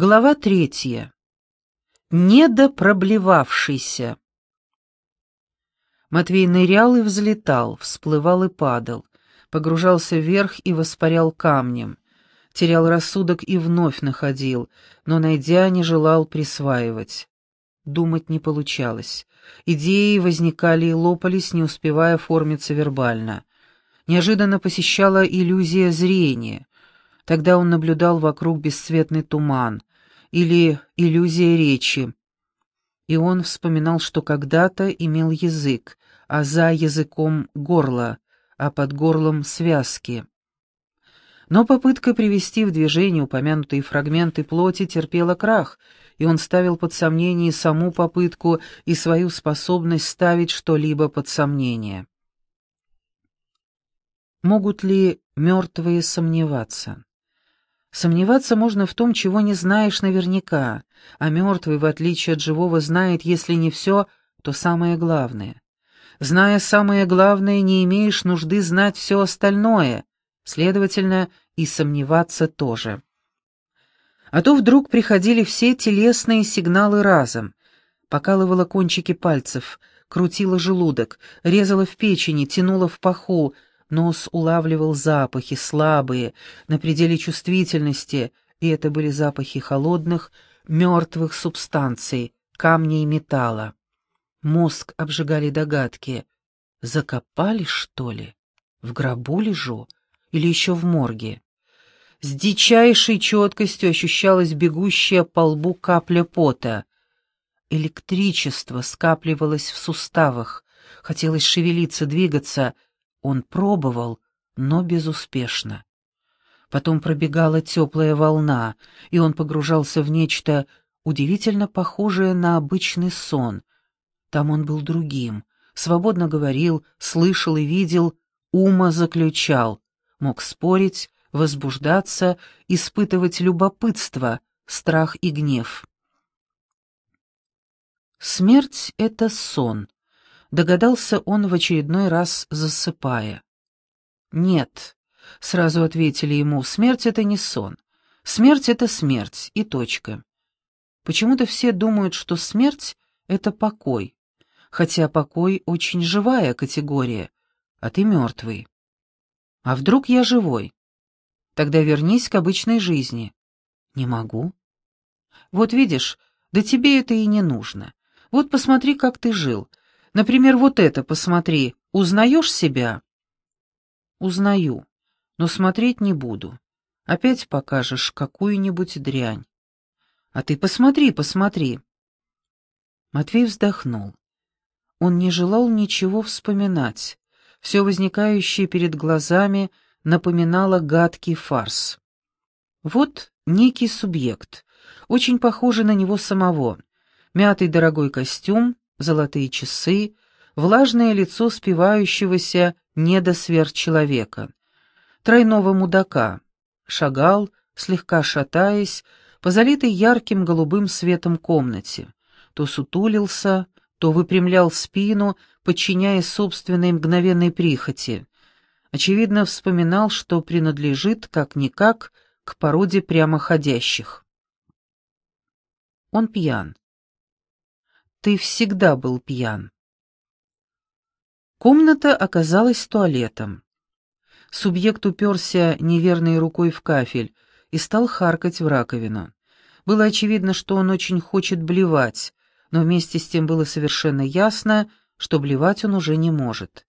Глава третья. Недопроблевавшийся. Матвей нырял и взлетал, всплывал и падал, погружался вверх и воспарял камнем, терял рассудок и вновь находил, но, найдя, не желал присваивать. Думать не получалось. Идеи возникали и лопались, не успевая оформиться вербально. Неожиданно посещала иллюзия зрения. Тогда он наблюдал вокруг бесцветный туман или иллюзия речи. И он вспоминал, что когда-то имел язык, а за языком — горло, а под горлом — связки. Но попытка привести в движение упомянутые фрагменты плоти терпела крах, и он ставил под сомнение саму попытку и свою способность ставить что-либо под сомнение. Могут ли мертвые сомневаться? Сомневаться можно в том, чего не знаешь наверняка, а мертвый, в отличие от живого, знает, если не все, то самое главное. Зная самое главное, не имеешь нужды знать все остальное, следовательно, и сомневаться тоже. А то вдруг приходили все телесные сигналы разом. Покалывало кончики пальцев, крутило желудок, резало в печени, тянуло в паху, Нос улавливал запахи, слабые, на пределе чувствительности, и это были запахи холодных, мертвых субстанций, камня и металла. Мозг обжигали догадки. Закопали, что ли? В гробу лежу? Или еще в морге? С дичайшей четкостью ощущалась бегущая по лбу капля пота. Электричество скапливалось в суставах. Хотелось шевелиться, двигаться — он пробовал, но безуспешно. Потом пробегала теплая волна, и он погружался в нечто удивительно похожее на обычный сон. Там он был другим, свободно говорил, слышал и видел, ума заключал, мог спорить, возбуждаться, испытывать любопытство, страх и гнев. Смерть — это сон, Догадался он в очередной раз, засыпая. «Нет», — сразу ответили ему, — «смерть — это не сон. Смерть — это смерть, и точка». Почему-то все думают, что смерть — это покой, хотя покой — очень живая категория, а ты мертвый. А вдруг я живой? Тогда вернись к обычной жизни. Не могу. Вот видишь, да тебе это и не нужно. Вот посмотри, как ты жил, Например, вот это посмотри. Узнаешь себя?» «Узнаю, но смотреть не буду. Опять покажешь какую-нибудь дрянь. А ты посмотри, посмотри». Матвей вздохнул. Он не желал ничего вспоминать. Все возникающее перед глазами напоминало гадкий фарс. Вот некий субъект, очень похожий на него самого. Мятый дорогой костюм, золотые часы, влажное лицо спивающегося недосверчеловека, тройного мудака, шагал, слегка шатаясь, по залитой ярким голубым светом комнате, то сутулился, то выпрямлял спину, подчиняясь собственной мгновенной прихоти. Очевидно, вспоминал, что принадлежит, как-никак, к породе прямоходящих. Он пьян. Ты всегда был пьян. Комната оказалась туалетом. Субъект уперся неверной рукой в кафель и стал харкать в раковину. Было очевидно, что он очень хочет блевать, но вместе с тем было совершенно ясно, что блевать он уже не может.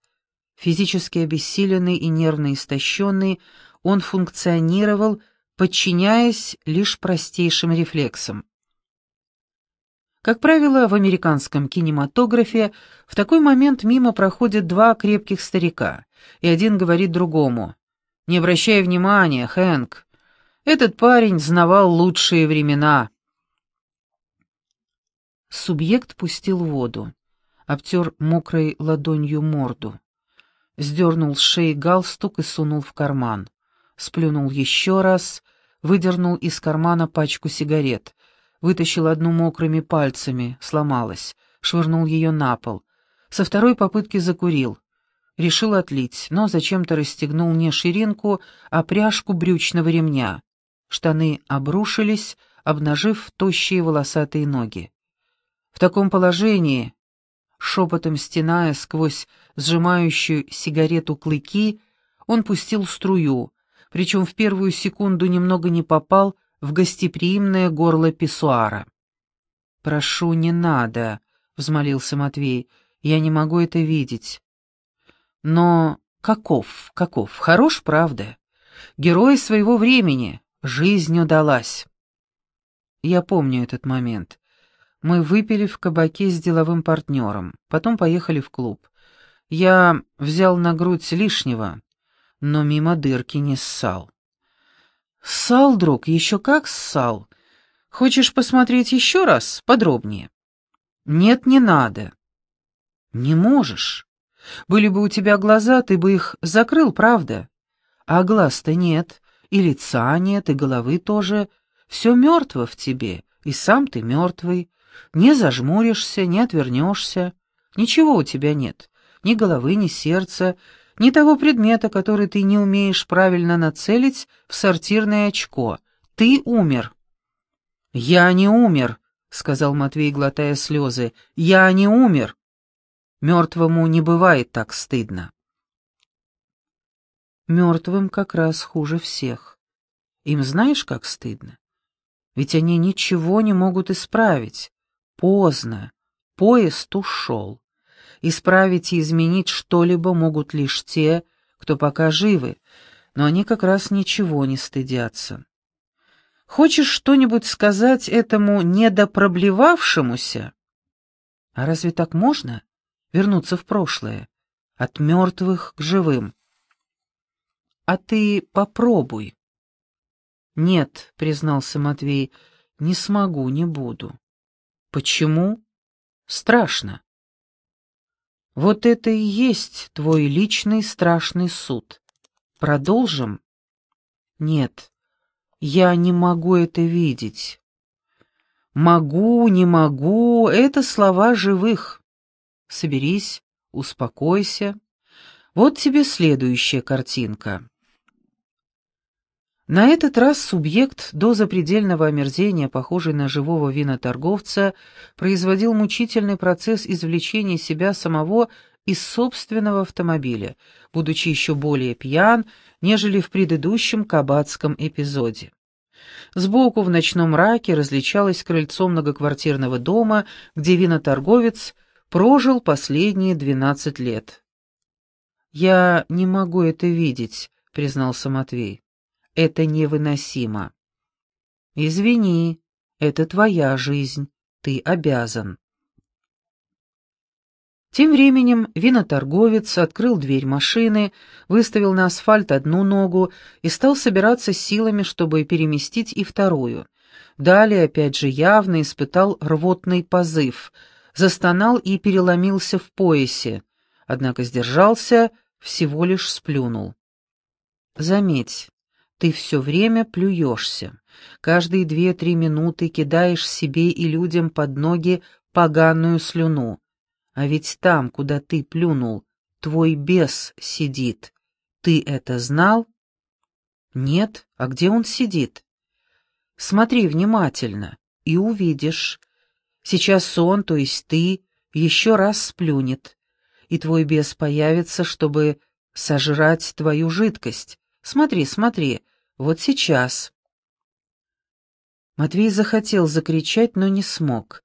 Физически обессиленный и нервно истощенный, он функционировал, подчиняясь лишь простейшим рефлексам. Как правило, в американском кинематографе в такой момент мимо проходят два крепких старика, и один говорит другому, «Не обращай внимания, Хэнк, этот парень знавал лучшие времена». Субъект пустил воду, обтер мокрой ладонью морду, сдернул с шеи галстук и сунул в карман, сплюнул еще раз, выдернул из кармана пачку сигарет, Вытащил одну мокрыми пальцами, сломалась, швырнул ее на пол. Со второй попытки закурил. Решил отлить, но зачем-то расстегнул не ширинку, а пряжку брючного ремня. Штаны обрушились, обнажив тощие волосатые ноги. В таком положении, шепотом стеная сквозь сжимающую сигарету клыки, он пустил струю, причем в первую секунду немного не попал в гостеприимное горло писсуара. «Прошу, не надо», — взмолился Матвей, — «я не могу это видеть». «Но каков, каков, хорош, правда? Герой своего времени, жизнь удалась». Я помню этот момент. Мы выпили в кабаке с деловым партнером, потом поехали в клуб. Я взял на грудь лишнего, но мимо дырки не ссал. «Ссал, друг, еще как ссал. Хочешь посмотреть еще раз, подробнее?» «Нет, не надо». «Не можешь. Были бы у тебя глаза, ты бы их закрыл, правда? А глаз-то нет, и лица нет, и головы тоже. Все мертво в тебе, и сам ты мертвый. Не зажмуришься, не отвернешься. Ничего у тебя нет, ни головы, ни сердца, ни того предмета, который ты не умеешь правильно нацелить в сортирное очко. Ты умер». «Я не умер», — сказал Матвей, глотая слезы. «Я не умер». Мертвому не бывает так стыдно. Мертвым как раз хуже всех. Им знаешь, как стыдно? Ведь они ничего не могут исправить. Поздно. Поезд ушел. Исправить и изменить что-либо могут лишь те, кто пока живы, но они как раз ничего не стыдятся. Хочешь что-нибудь сказать этому недопроблевавшемуся? А разве так можно? Вернуться в прошлое, от мертвых к живым. А ты попробуй. Нет, признался Матвей, не смогу, не буду. Почему? Страшно. Вот это и есть твой личный страшный суд. Продолжим? Нет, я не могу это видеть. Могу, не могу — это слова живых. Соберись, успокойся. Вот тебе следующая картинка. На этот раз субъект до запредельного омерзения, похожий на живого виноторговца, производил мучительный процесс извлечения себя самого из собственного автомобиля, будучи еще более пьян, нежели в предыдущем кабацком эпизоде. Сбоку в ночном мраке различалось крыльцо многоквартирного дома, где виноторговец прожил последние двенадцать лет. «Я не могу это видеть», — признался Матвей. Это невыносимо. Извини, это твоя жизнь, ты обязан. Тем временем виноторговец открыл дверь машины, выставил на асфальт одну ногу и стал собираться силами, чтобы переместить и вторую. Далее, опять же, явно испытал рвотный позыв, застонал и переломился в поясе, однако сдержался, всего лишь сплюнул. Заметь, ты все время плюешься. Каждые две-три минуты кидаешь себе и людям под ноги поганую слюну. А ведь там, куда ты плюнул, твой бес сидит. Ты это знал? Нет, а где он сидит? Смотри внимательно и увидишь. Сейчас он, то есть ты, еще раз сплюнет, и твой бес появится, чтобы сожрать твою жидкость. Смотри, смотри, вот сейчас. Матвей захотел закричать, но не смог.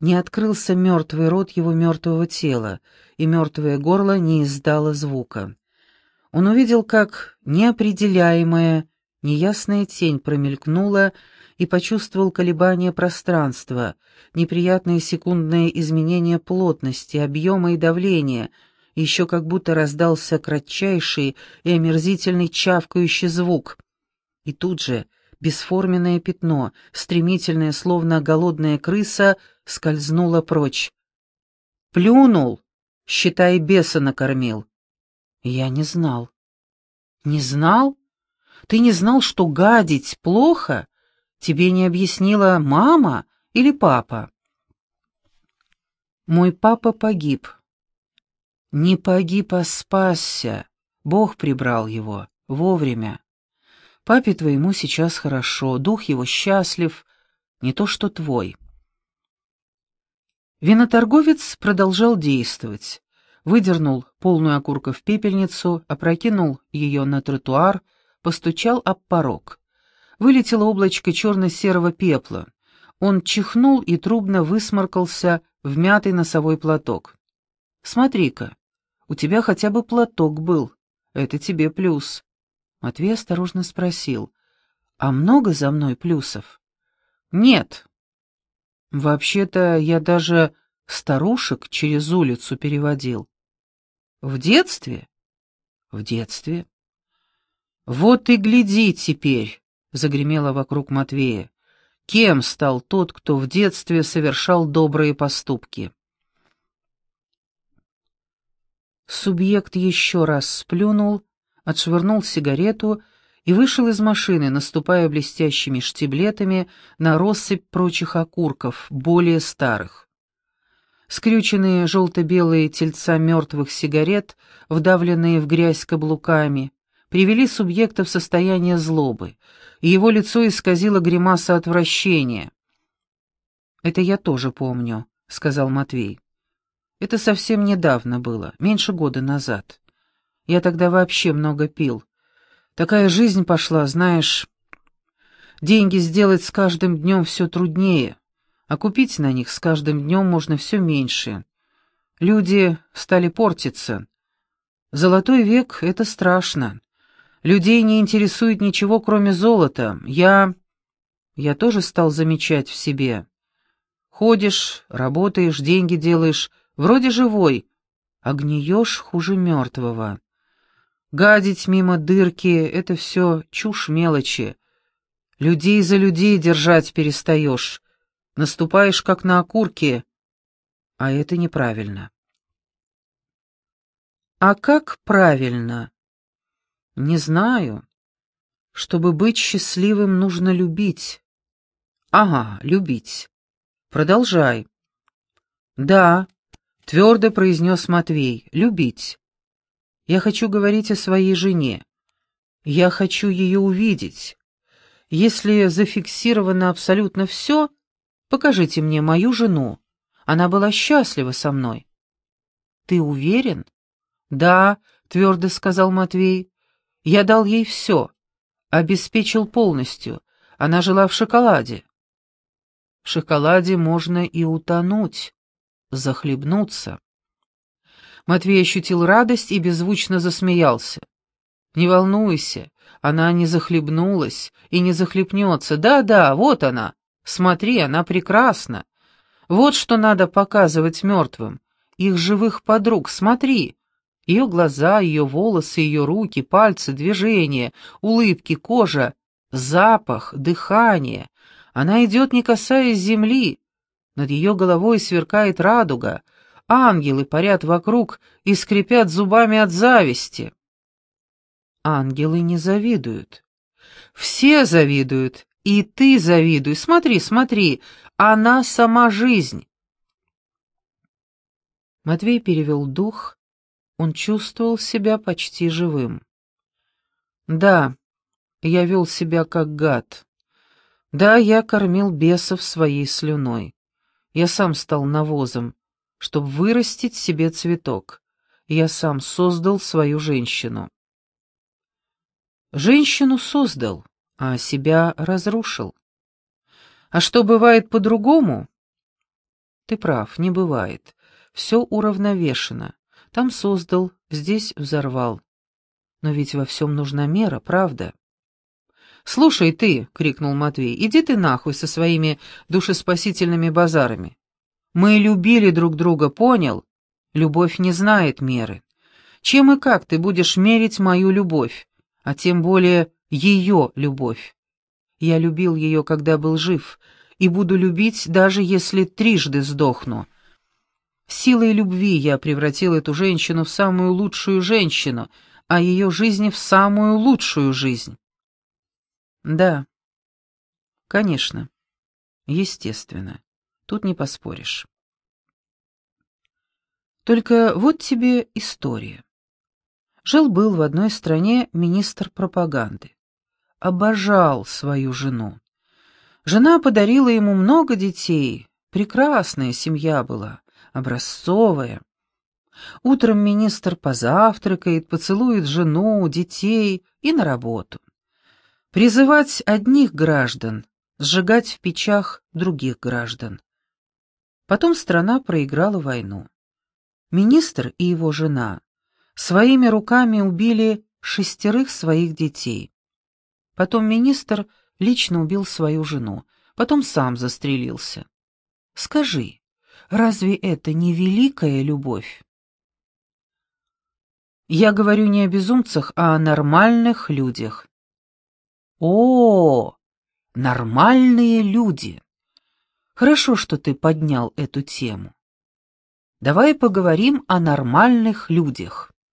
Не открылся мертвый рот его мертвого тела, и мертвое горло не издало звука. Он увидел, как неопределяемая, неясная тень промелькнула и почувствовал колебания пространства, неприятные секундные изменения плотности, объема и давления, еще как будто раздался кратчайший и омерзительный чавкающий звук — и тут же бесформенное пятно, стремительное, словно голодная крыса, скользнуло прочь. «Плюнул!» считай, беса накормил. Я не знал. Не знал? Ты не знал, что гадить плохо? Тебе не объяснила мама или папа? Мой папа погиб. Не погиб, а спасся. Бог прибрал его вовремя. Папе твоему сейчас хорошо, дух его счастлив, не то что твой. Виноторговец продолжал действовать. Выдернул полную окурка в пепельницу, опрокинул ее на тротуар, постучал об порог. Вылетело облачко черно-серого пепла. Он чихнул и трубно высморкался в мятый носовой платок. «Смотри-ка, у тебя хотя бы платок был. Это тебе плюс». Матвей осторожно спросил, «А много за мной плюсов?» «Нет». «Вообще-то я даже старушек через улицу переводил». «В детстве?» «В детстве». «Вот и гляди теперь», — загремело вокруг Матвея. «Кем стал тот, кто в детстве совершал добрые поступки?» Субъект еще раз сплюнул, отшвырнул сигарету и вышел из машины, наступая блестящими штиблетами на россыпь прочих окурков, более старых. Скрюченные желто-белые тельца мертвых сигарет, вдавленные в грязь каблуками, привели субъекта в состояние злобы, и его лицо исказило гримаса отвращения. «Это я тоже помню», — сказал Матвей. «Это совсем недавно было, меньше года назад. Я тогда вообще много пил. Такая жизнь пошла, знаешь. Деньги сделать с каждым днем все труднее, а купить на них с каждым днем можно все меньше. Люди стали портиться. Золотой век — это страшно. Людей не интересует ничего, кроме золота. Я... Я тоже стал замечать в себе. Ходишь, работаешь, деньги делаешь, вроде живой, а гниешь хуже мертвого. Гадить мимо дырки — это все чушь мелочи. Людей за людей держать перестаешь. Наступаешь, как на окурке, а это неправильно. А как правильно? Не знаю. Чтобы быть счастливым, нужно любить. Ага, любить. Продолжай. Да, твердо произнес Матвей, любить. Я хочу говорить о своей жене. Я хочу ее увидеть. Если зафиксировано абсолютно все, покажите мне мою жену. Она была счастлива со мной. Ты уверен? Да, твердо сказал Матвей. Я дал ей все, обеспечил полностью. Она жила в шоколаде. В шоколаде можно и утонуть, захлебнуться. Матвей ощутил радость и беззвучно засмеялся. «Не волнуйся, она не захлебнулась и не захлебнется. Да-да, вот она. Смотри, она прекрасна. Вот что надо показывать мертвым. Их живых подруг, смотри. Ее глаза, ее волосы, ее руки, пальцы, движения, улыбки, кожа, запах, дыхание. Она идет, не касаясь земли. Над ее головой сверкает радуга. Ангелы парят вокруг и скрипят зубами от зависти. Ангелы не завидуют. Все завидуют, и ты завидуй. Смотри, смотри, она сама жизнь. Матвей перевел дух он чувствовал себя почти живым. Да, я вел себя как гад. Да, я кормил бесов своей слюной. Я сам стал навозом, чтобы вырастить себе цветок. Я сам создал свою женщину. Женщину создал, а себя разрушил. А что бывает по-другому? Ты прав, не бывает. Все уравновешено. Там создал, здесь взорвал. Но ведь во всем нужна мера, правда? «Слушай ты!» — крикнул Матвей. «Иди ты нахуй со своими душеспасительными базарами. Мы любили друг друга, понял? Любовь не знает меры. Чем и как ты будешь мерить мою любовь, а тем более ее любовь? Я любил ее, когда был жив, и буду любить, даже если трижды сдохну. Силой любви я превратил эту женщину в самую лучшую женщину, а ее жизнь в самую лучшую жизнь. Да, конечно, естественно, тут не поспоришь. Только вот тебе история. Жил-был в одной стране министр пропаганды. Обожал свою жену. Жена подарила ему много детей. Прекрасная семья была, образцовая. Утром министр позавтракает, поцелует жену, детей и на работу. Призывать одних граждан, сжигать в печах других граждан. Потом страна проиграла войну. Министр и его жена своими руками убили шестерых своих детей. Потом министр лично убил свою жену, потом сам застрелился. Скажи, разве это не великая любовь? Я говорю не о безумцах, а о нормальных людях. О, нормальные люди. Хорошо, что ты поднял эту тему. Давай поговорим о нормальных людях.